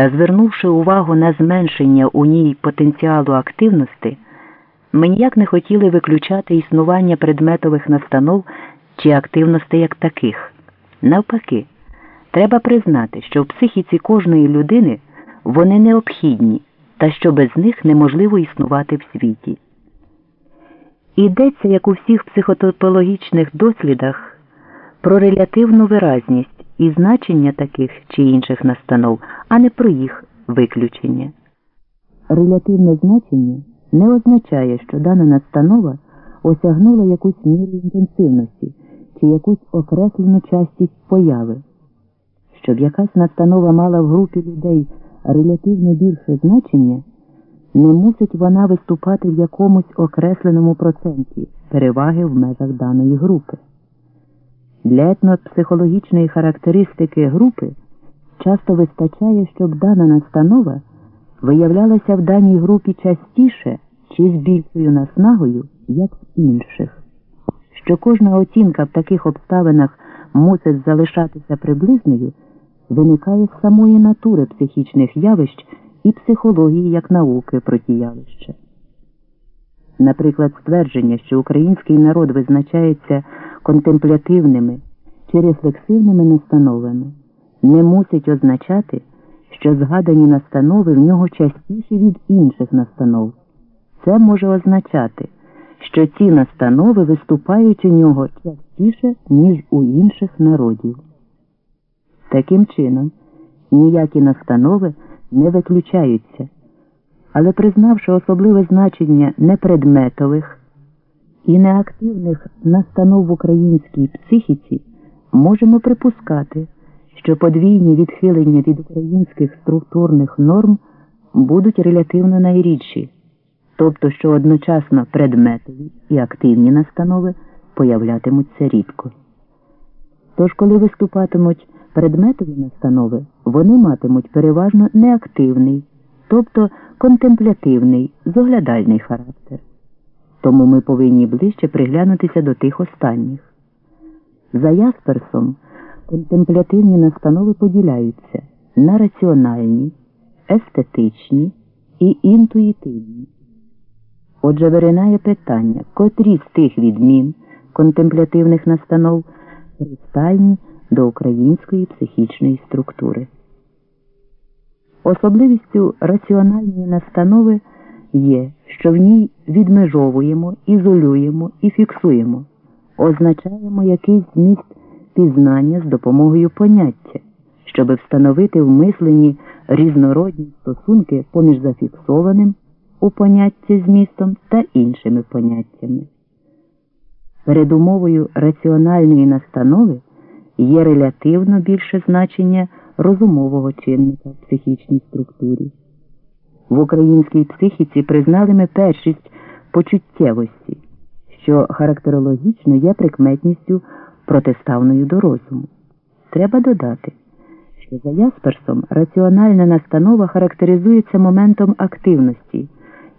та звернувши увагу на зменшення у ній потенціалу активності, ми ніяк не хотіли виключати існування предметових настанов чи активностей як таких. Навпаки, треба признати, що в психіці кожної людини вони необхідні та що без них неможливо існувати в світі. Йдеться, як у всіх психотопологічних дослідах, про релятивну виразність і значення таких чи інших настанов, а не про їх виключення. Релятивне значення не означає, що дана настанова осягнула якусь міру інтенсивності чи якусь окреслену частість появи. Щоб якась настанова мала в групі людей релятивно більше значення, не мусить вона виступати в якомусь окресленому проценті переваги в межах даної групи. Для етнопсихологічної характеристики групи часто вистачає, щоб дана настанова виявлялася в даній групі частіше чи з більшою наснагою, як в інших. Що кожна оцінка в таких обставинах мусить залишатися приблизною, виникає з самої натури психічних явищ і психології як науки про ті явища. Наприклад, ствердження, що український народ визначається контемплятивними чи рефлексивними настановами, не мусить означати, що згадані настанови в нього частіші від інших настанов. Це може означати, що ці настанови виступають у нього частіше, ніж у інших народів. Таким чином, ніякі настанови не виключаються, але признавши особливе значення непредметових і неактивних настанов в українській психіці, можемо припускати, що подвійні відхилення від українських структурних норм будуть релятивно найрідші, тобто що одночасно предметові і активні настанови появлятимуться рідко. Тож, коли виступатимуть предметові настанови, вони матимуть переважно неактивний, тобто контемплятивний, зоглядальний характер. Тому ми повинні ближче приглянутися до тих останніх. За Ясперсом контемплятивні настанови поділяються на раціональні, естетичні і інтуїтивні. Отже, виринає питання, котрі з тих відмін контемплятивних настанов пристальні до української психічної структури. Особливістю раціональної настанови є, що в ній відмежовуємо, ізолюємо і фіксуємо, означаємо якийсь зміст пізнання з допомогою поняття, щоб встановити в мисленні різнородні стосунки поміж зафіксованим у понятті змістом та іншими поняттями. Передумовою раціональної настанови є релятивно більше значення розумового чинника в психічній структурі. В українській психіці признали ми першість почуттєвості, що характерологічно є прикметністю протиставною до розуму. Треба додати, що за Ясперсом раціональна настанова характеризується моментом активності,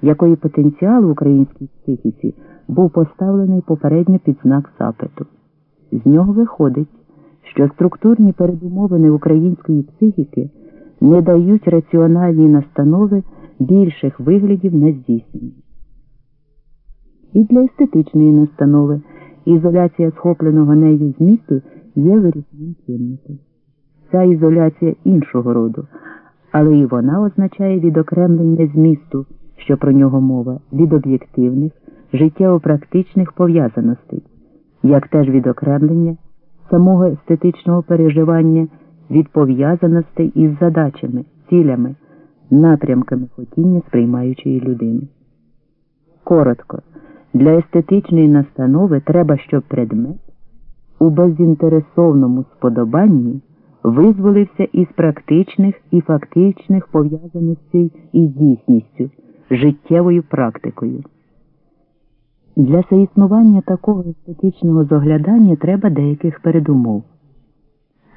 якої потенціал в українській психіці був поставлений попередньо під знак запиту. З нього виходить що структурні передумовини української психіки не дають раціональні настанови більших виглядів на здійснення. І для естетичної настанови ізоляція схопленого нею змісту є вирізним чинником. Ця ізоляція іншого роду, але і вона означає відокремлення змісту, що про нього мова, від об'єктивних, життєво-практичних пов'язаностей, як теж відокремлення самого естетичного переживання від пов'язаностей із задачами, цілями, напрямками хотіння сприймаючої людини. Коротко, для естетичної настанови треба, щоб предмет у безінтересовному сподобанні визволився із практичних і фактичних пов'язаностей із дійсністю, життєвою практикою. Для соіснування такого естетичного зоглядання треба деяких передумов.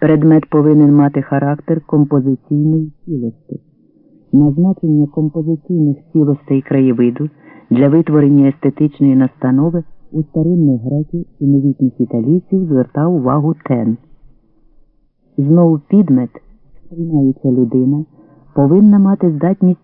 Предмет повинен мати характер композиційної цілості. Назначення композиційних цілостей краєвиду для витворення естетичної настанови у старинних греків і новітніх італійців звертав увагу тен. Знову підмет сприймається людина, повинна мати здатність